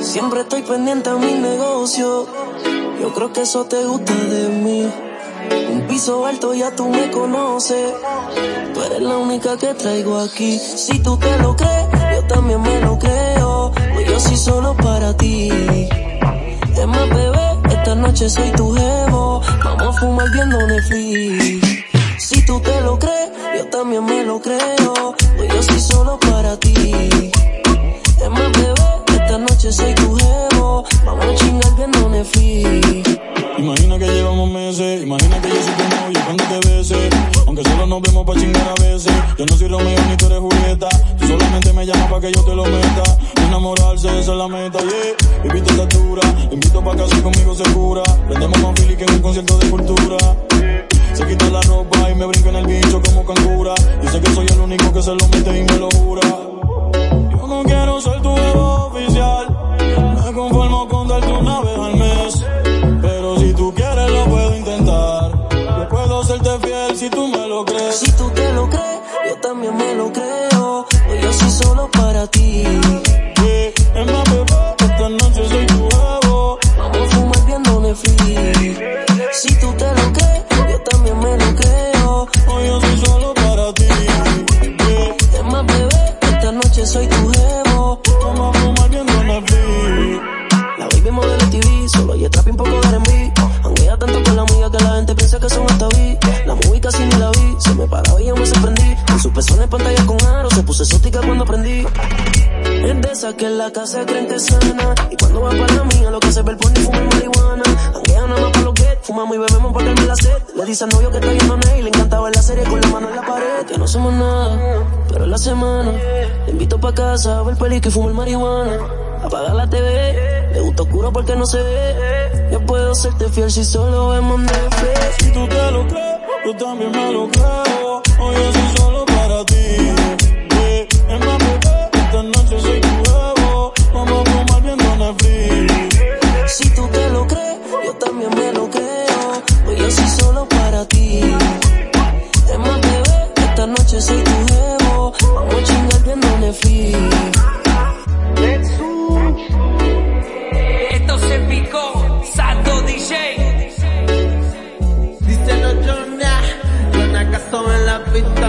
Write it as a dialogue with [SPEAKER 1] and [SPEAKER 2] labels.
[SPEAKER 1] Siempre estoy pendiente a mi negocio. Yo creo que eso te gusta de mí. Un piso alto ya tú me conoces. Tú eres la única que traigo aquí. Si tú te lo crees, yo también me lo creo. Pues yo soy solo para ti. Es más, bebé, esta noche soy tu jevo. Vamos a fumar viendo Netflix. Si tú te lo crees, yo también me lo creo. Pues yo soy solo para ti. Es más, bebé, esta noche soy tu jevo. Vamos a chingar viendo Netflix.
[SPEAKER 2] Imagina que llevamos meses, imagina que yo soy tu novio cuando te bese. Aunque solo nos vemos pa' chingar a veces. Yo no soy Romeo ni tú eres Julieta. Tú solamente me llamas pa' que yo te lo meta. Enamorarse, esa es la meta, yeah. Viviste estatura, invito pa' casa conmigo segura. Prendemos más Philly que en un concierto de cultura. Se quita la ropa y me brinca en el bicho como cangura. Dice que soy el único que se lo mete y me lo jura. Yo no quiero ser tu nuevo oficial. Me conformo con darte una vez al mes. Pero si tú quieres lo puedo intentar. Yo puedo serte fiel si tú me lo crees. Si
[SPEAKER 1] tú te lo crees, yo también me lo creo. Pues yo soy solo para ti.
[SPEAKER 2] Yeah. Es más, bebé, esta noche soy tu.
[SPEAKER 1] Vamos a fumar viendo Netflix. Gente piensa que son hasta vi. La movie casi ni la vi, se me paraba y yo me sorprendí. Con su pezón en pantalla con aro, se puso exótica cuando aprendí. Es de esas que en la casa creen que es sana. Y cuando va para la mía, lo que se ve el pony fuma marihuana. Hanguea nada más para los get, fumamos y bebemos para darme la sed. Le dice al novio que está viendo a y le encanta ver la serie con la mano en la pared. Que no somos nada, pero en la semana. Te invito pa' casa a ver pelico y fumar marihuana. Apaga la TV, le gusta oscuro porque no se ve serte fiel si solo vemos Netflix.
[SPEAKER 2] Si tú te lo crees, yo también me lo creo. Hoy es solo para ti. Yeah. En más esta noche soy tu nuevo. Vamos a fumar viendo Netflix.
[SPEAKER 1] Si tú te lo crees, yo también me lo creo. Hoy es solo para ti. En más esta noche soy tu nuevo. Vamos a chingar viendo Netflix.
[SPEAKER 3] DJ.
[SPEAKER 4] Díselo, Jonah. Jonah Castro en la pista.